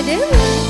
I do.